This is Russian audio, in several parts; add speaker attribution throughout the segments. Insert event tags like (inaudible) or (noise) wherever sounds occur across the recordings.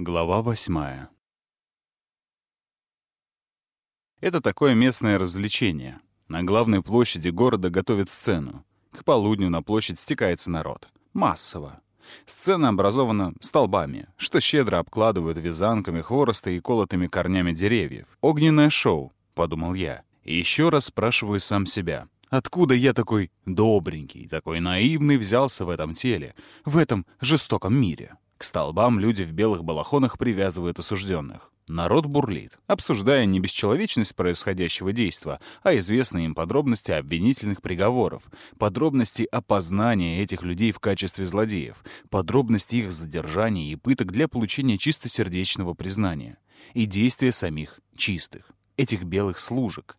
Speaker 1: Глава восьмая. Это такое местное развлечение. На главной площади города готовят сцену. К полудню на площадь стекается народ. Массово. Сцена образована столбами, что щедро обкладывают вязанками хвороста и колотыми корнями деревьев. «Огненное шоу», — подумал я. И еще раз спрашиваю сам себя. Откуда я такой добренький, такой наивный взялся в этом теле, в этом жестоком мире? К столбам люди в белых балахонах привязывают осужденных. Народ бурлит, обсуждая не бесчеловечность происходящего действа, а известные им подробности обвинительных приговоров, подробности опознания этих людей в качестве злодеев, подробности их задержания и пыток для получения чистосердечного признания, и действия самих чистых, этих белых служек,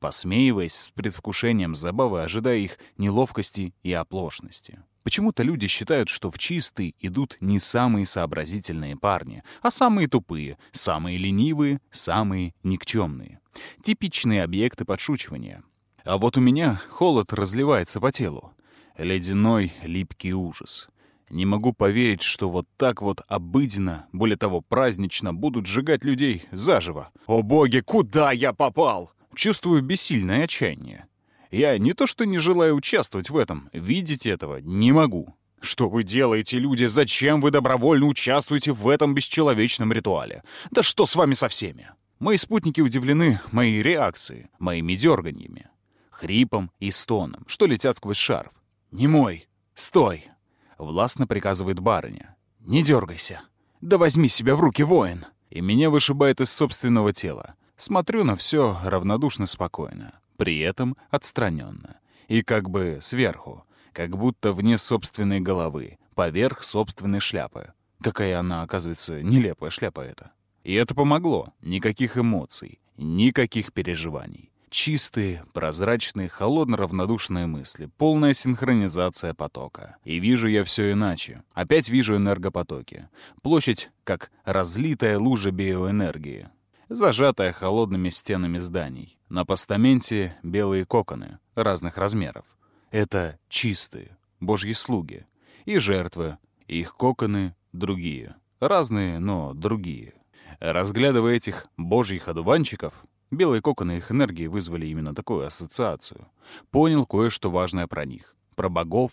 Speaker 1: посмеиваясь с предвкушением забавы, ожидая их неловкости и оплошности. Почему-то люди считают, что в чистый идут не самые сообразительные парни, а самые тупые, самые ленивые, самые никчемные. Типичные объекты подшучивания. А вот у меня холод разливается по телу. Ледяной, липкий ужас. Не могу поверить, что вот так вот обыденно, более того, празднично будут сжигать людей заживо. О боги, куда я попал? Чувствую бессильное отчаяние. Я не то что не желаю участвовать в этом, видеть этого не могу. Что вы делаете, люди? Зачем вы добровольно участвуете в этом бесчеловечном ритуале? Да что с вами со всеми? Мои спутники удивлены моей реакцией, моими дерганьями, хрипом и стоном, что летят сквозь шарф. «Не мой! Стой!» — властно приказывает барыня. «Не дергайся! Да возьми себя в руки, воин!» И меня вышибает из собственного тела. Смотрю на все равнодушно спокойно, при этом отстраненно. И как бы сверху, как будто вне собственной головы, поверх собственной шляпы. Какая она, оказывается, нелепая шляпа эта. И это помогло. Никаких эмоций, никаких переживаний. Чистые, прозрачные, холодно-равнодушные мысли, полная синхронизация потока. И вижу я все иначе. Опять вижу энергопотоки. Площадь как разлитая лужа биоэнергии зажатая холодными стенами зданий. На постаменте белые коконы разных размеров. Это чистые, божьи слуги. И жертвы, их коконы другие. Разные, но другие. Разглядывая этих божьих одуванчиков, белые коконы их энергии вызвали именно такую ассоциацию, понял кое-что важное про них. Про богов,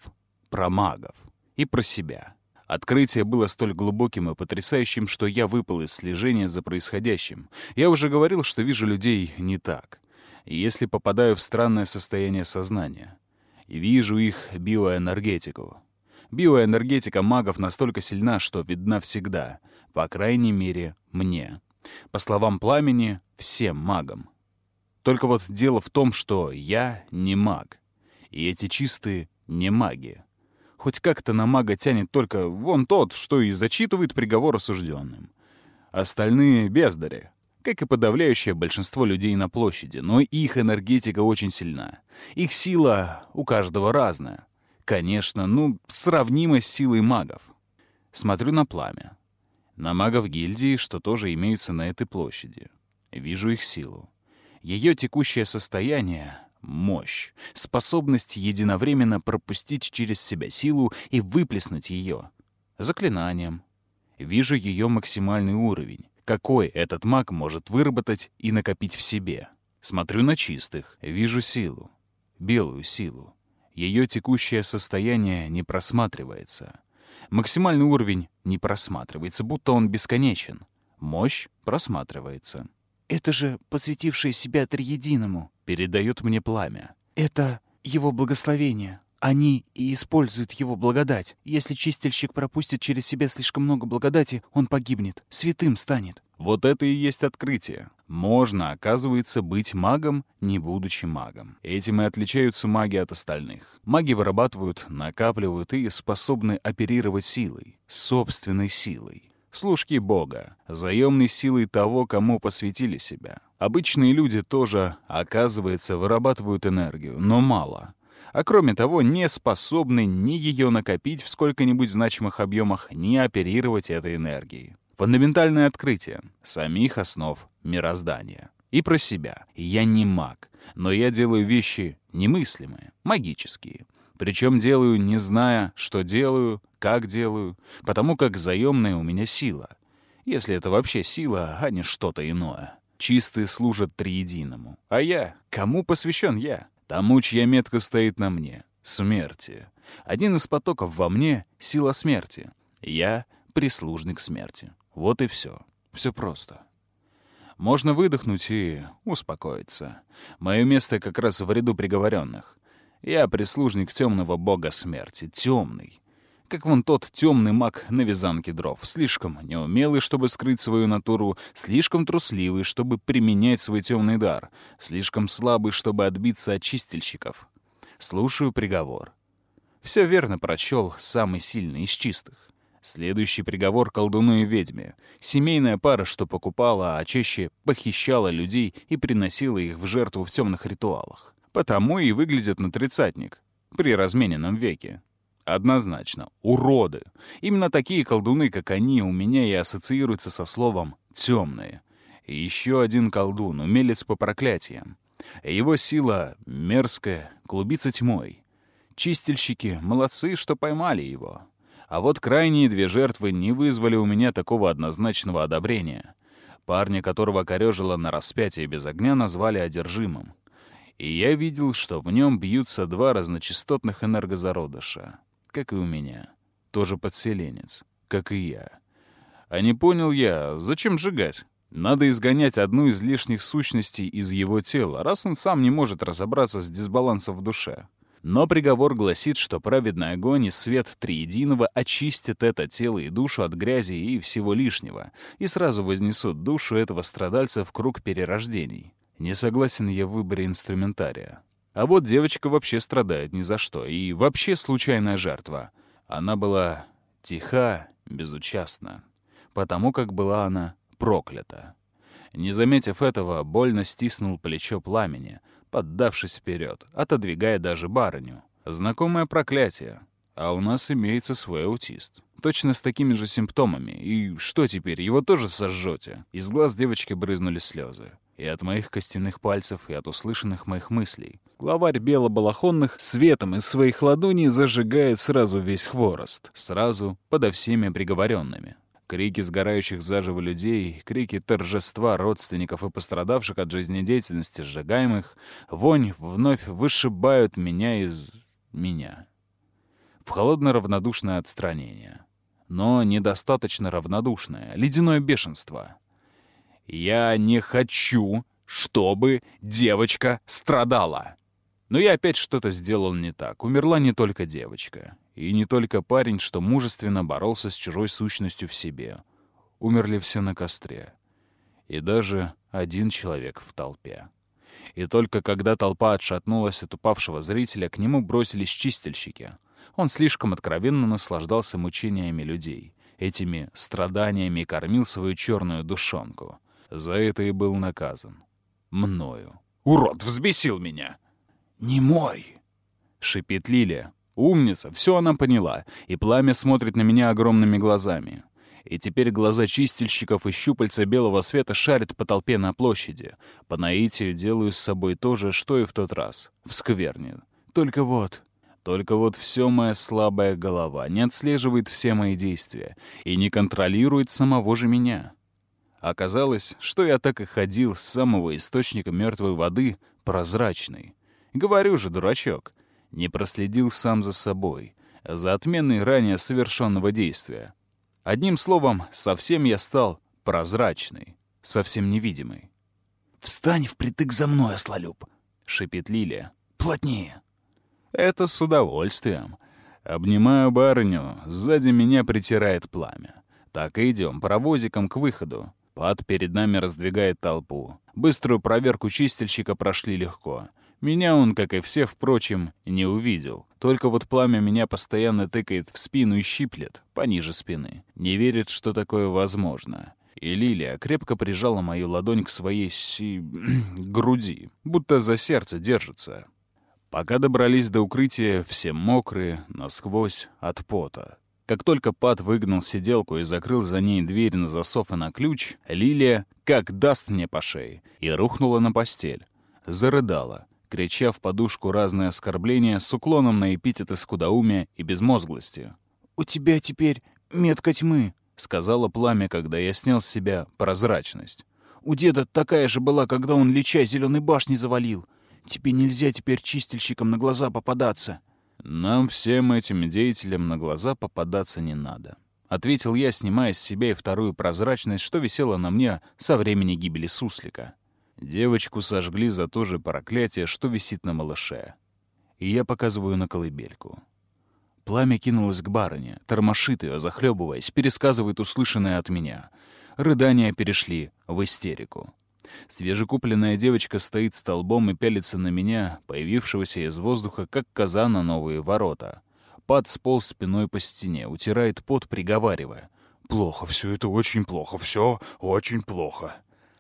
Speaker 1: про магов и про себя. Открытие было столь глубоким и потрясающим, что я выпал из слежения за происходящим. Я уже говорил, что вижу людей не так. Если попадаю в странное состояние сознания. Вижу их биоэнергетику. Биоэнергетика магов настолько сильна, что видна всегда. По крайней мере, мне. По словам Пламени, всем магам. Только вот дело в том, что я не маг. И эти чистые не маги. Хоть как-то на мага тянет только вон тот, что и зачитывает приговор осужденным. Остальные — бездари, как и подавляющее большинство людей на площади, но их энергетика очень сильна. Их сила у каждого разная. Конечно, ну, сравнима с силой магов. Смотрю на пламя. На магов гильдии, что тоже имеются на этой площади. Вижу их силу. Ее текущее состояние Мощь, способность единовременно пропустить через себя силу и выплеснуть ее. Заклинанием. Вижу ее максимальный уровень. Какой этот маг может выработать и накопить в себе. Смотрю на чистых, вижу силу. Белую силу. Ее текущее состояние не просматривается. Максимальный уровень не просматривается, будто он бесконечен. Мощь просматривается.
Speaker 2: «Это же посвятившие себя Триединому», —
Speaker 1: передает мне пламя.
Speaker 2: «Это его благословение. Они и используют его благодать. Если чистильщик пропустит через себя слишком много благодати, он погибнет, святым станет».
Speaker 1: Вот это и есть открытие. Можно, оказывается, быть магом, не будучи магом. Этим и отличаются маги от остальных. Маги вырабатывают, накапливают и способны оперировать силой, собственной силой служки Бога, заемной силой того, кому посвятили себя. Обычные люди тоже, оказывается, вырабатывают энергию, но мало. А кроме того, не способны ни ее накопить в сколько-нибудь значимых объемах, ни оперировать этой энергией. Фундаментальное открытие самих основ мироздания. И про себя. Я не маг, но я делаю вещи немыслимые, магические. Причем делаю, не зная, что делаю, как делаю, потому как заемная у меня сила. Если это вообще сила, а не что-то иное. Чистые служат триединому. А я? Кому посвящен я? Тому, чья метка стоит на мне. Смерти. Один из потоков во мне — сила смерти. Я — прислужник смерти. Вот и все. Все просто. Можно выдохнуть и успокоиться. Мое место как раз в ряду приговоренных. Я прислужник темного бога смерти. Темный. Как вон тот темный маг на вязанке дров. Слишком неумелый, чтобы скрыть свою натуру, слишком трусливый, чтобы применять свой темный дар, слишком слабый, чтобы отбиться от чистильщиков. Слушаю приговор. Все верно прочел самый сильный из чистых. Следующий приговор колдуну и ведьме. Семейная пара, что покупала, а чаще похищала людей и приносила их в жертву в темных ритуалах. Потому и выглядят на тридцатник при размененном веке. Однозначно, уроды. Именно такие колдуны, как они, у меня и ассоциируются со словом «темные». И еще один колдун, умелец по проклятиям. Его сила мерзкая, клубится тьмой. Чистильщики молодцы, что поймали его. А вот крайние две жертвы не вызвали у меня такого однозначного одобрения. Парня, которого корежило на распятие без огня, назвали одержимым. И я видел, что в нем бьются два разночастотных энергозародыша, как и у меня. Тоже подселенец, как и я. А не понял я, зачем сжигать? Надо изгонять одну из лишних сущностей из его тела, раз он сам не может разобраться с дисбалансом в душе. Но приговор гласит, что праведный огонь и свет Триединого очистят это тело и душу от грязи и всего лишнего, и сразу вознесут душу этого страдальца в круг перерождений. Не согласен я в выборе инструментария. А вот девочка вообще страдает ни за что, и вообще случайная жертва. Она была тиха, безучастна, потому как была она проклята. Не заметив этого, больно стиснул плечо пламени — поддавшись вперед, отодвигая даже барыню. Знакомое проклятие. А у нас имеется свой аутист. Точно с такими же симптомами. И что теперь, его тоже сожжете? Из глаз девочки брызнули слезы. И от моих костяных пальцев, и от услышанных моих мыслей. Главарь белобалахонных светом из своих ладоней зажигает сразу весь хворост. Сразу подо всеми приговоренными. Крики сгорающих заживо людей, крики торжества родственников и пострадавших от жизнедеятельности сжигаемых, вонь вновь вышибают меня из... меня. В холодно-равнодушное отстранение. Но недостаточно равнодушное, ледяное бешенство. Я не хочу, чтобы девочка страдала. Но я опять что-то сделал не так. Умерла не только девочка. И не только парень, что мужественно боролся с чужой сущностью в себе. Умерли все на костре. И даже один человек в толпе. И только когда толпа отшатнулась от упавшего зрителя, к нему бросились чистильщики. Он слишком откровенно наслаждался мучениями людей. Этими страданиями кормил свою черную душонку. За это и был наказан. Мною. Урод взбесил меня! «Не мой!» — шипит Лилия. Умница, все она поняла, и пламя смотрит на меня огромными глазами. И теперь глаза чистильщиков и щупальца белого света шарят по толпе на площади. По наитию делаю с собой то же, что и в тот раз. В скверне. Только вот... Только вот все моя слабая голова не отслеживает все мои действия и не контролирует самого же меня. Оказалось, что я так и ходил с самого источника мертвой воды, прозрачной. Говорю же, дурачок, не проследил сам за собой, за отменой ранее совершенного действия. Одним словом, совсем я стал прозрачный, совсем невидимый.
Speaker 2: «Встань впритык за мной, ослолюб!»
Speaker 1: — шипит Лилия.
Speaker 2: «Плотнее!»
Speaker 1: Это с удовольствием. Обнимаю барыню, сзади меня притирает пламя. Так и идем паровозиком к выходу. Пад перед нами раздвигает толпу. Быструю проверку чистильщика прошли легко. Меня он, как и все, впрочем, не увидел. Только вот пламя меня постоянно тыкает в спину и щиплет, пониже спины. Не верит, что такое возможно. И Лилия крепко прижала мою ладонь к своей си... (clears throat) груди, будто за сердце держится. Пока добрались до укрытия, все мокрые, насквозь, от пота. Как только Пат выгнал сиделку и закрыл за ней дверь на засов и на ключ, Лилия как даст мне по шее и рухнула на постель. Зарыдала крича в подушку разные оскорбления с уклоном на эпитеты скудоумия и безмозглости.
Speaker 2: «У тебя теперь метка тьмы», —
Speaker 1: сказала пламя, когда я снял с себя прозрачность.
Speaker 2: «У деда такая же была, когда он Лича зеленой башни завалил. Тебе нельзя теперь чистильщикам на глаза попадаться».
Speaker 1: «Нам всем этим деятелям на глаза попадаться не надо», — ответил я, снимая с себя и вторую прозрачность, что висела на мне со времени гибели суслика. Девочку сожгли за то же проклятие, что висит на малыше. И я показываю на колыбельку. Пламя кинулось к барыне, тормошит ее, захлебываясь, пересказывает услышанное от меня. Рыдания перешли в истерику. Свежекупленная девочка стоит столбом и пялится на меня, появившегося из воздуха, как коза на новые ворота. Пад сполз спиной по стене, утирает пот, приговаривая. «Плохо, все это очень плохо, все очень плохо».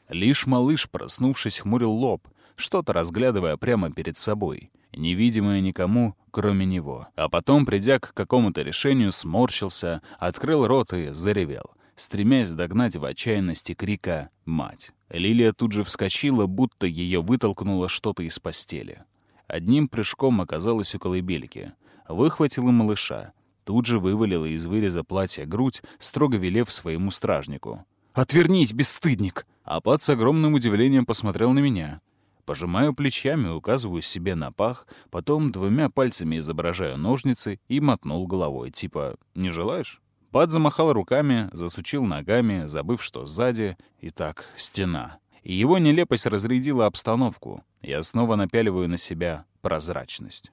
Speaker 1: Лишь малыш, проснувшись, хмурил лоб, что-то разглядывая прямо перед собой, невидимое никому, кроме него. А потом, придя к какому-то решению, сморщился, открыл рот и заревел, стремясь догнать в отчаянности крика «Мать!». Лилия тут же вскочила, будто ее вытолкнуло что-то из постели. Одним прыжком оказалась у колыбельки. Выхватила малыша. Тут же вывалила из выреза платья грудь, строго велев своему стражнику.
Speaker 2: «Отвернись, бесстыдник!»
Speaker 1: А пад с огромным удивлением посмотрел на меня. Пожимаю плечами, указываю себе на пах, потом двумя пальцами изображаю ножницы и мотнул головой, типа «не желаешь?». Пад замахал руками, засучил ногами, забыв, что сзади и так стена. Его нелепость разрядила обстановку. Я снова напяливаю на себя прозрачность.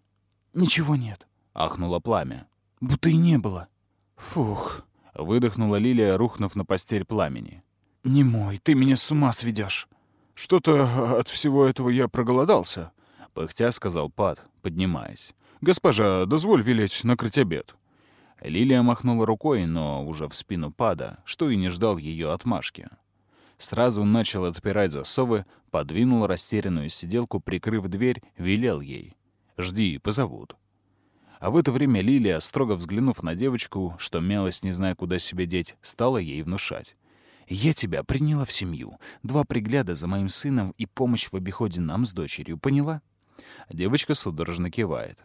Speaker 2: «Ничего нет», —
Speaker 1: ахнуло пламя.
Speaker 2: «Будто и не было». «Фух», —
Speaker 1: выдохнула Лилия, рухнув на постель пламени.
Speaker 2: «Не мой, ты меня с ума сведешь».
Speaker 1: «Что-то от всего этого я проголодался», — пыхтя сказал Пат, поднимаясь. «Госпожа, дозволь велеть накрыть обед». Лилия махнула рукой, но уже в спину Пада, что и не ждал ее отмашки. Сразу начал отпирать засовы, подвинул растерянную сиделку, прикрыв дверь, велел ей. «Жди, позовут». А в это время Лилия, строго взглянув на девочку, что мялась, не зная, куда себя деть, стала ей внушать. «Я тебя приняла в семью. Два пригляда за моим сыном и помощь в обиходе нам с дочерью. Поняла?» Девочка судорожно кивает.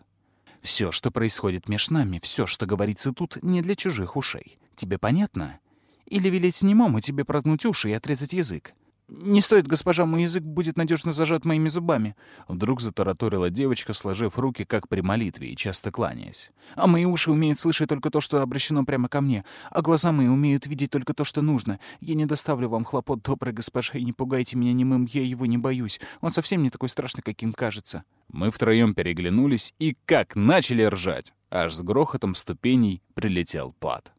Speaker 1: «Все, что происходит между нами, все, что говорится тут, не для чужих ушей. Тебе понятно? Или велеть немому тебе проткнуть уши и отрезать язык?
Speaker 2: «Не стоит, госпожа, мой язык будет надежно зажат моими зубами».
Speaker 1: Вдруг затараторила девочка, сложив руки, как при молитве, и часто кланяясь.
Speaker 2: «А мои уши умеют слышать только то, что обращено прямо ко мне, а глаза мои умеют видеть только то, что нужно. Я не доставлю вам хлопот, добрая госпожа, и не пугайте меня немым, я его не боюсь. Он совсем не такой страшный, каким кажется».
Speaker 1: Мы втроем переглянулись и как начали ржать. Аж с грохотом ступеней прилетел пад.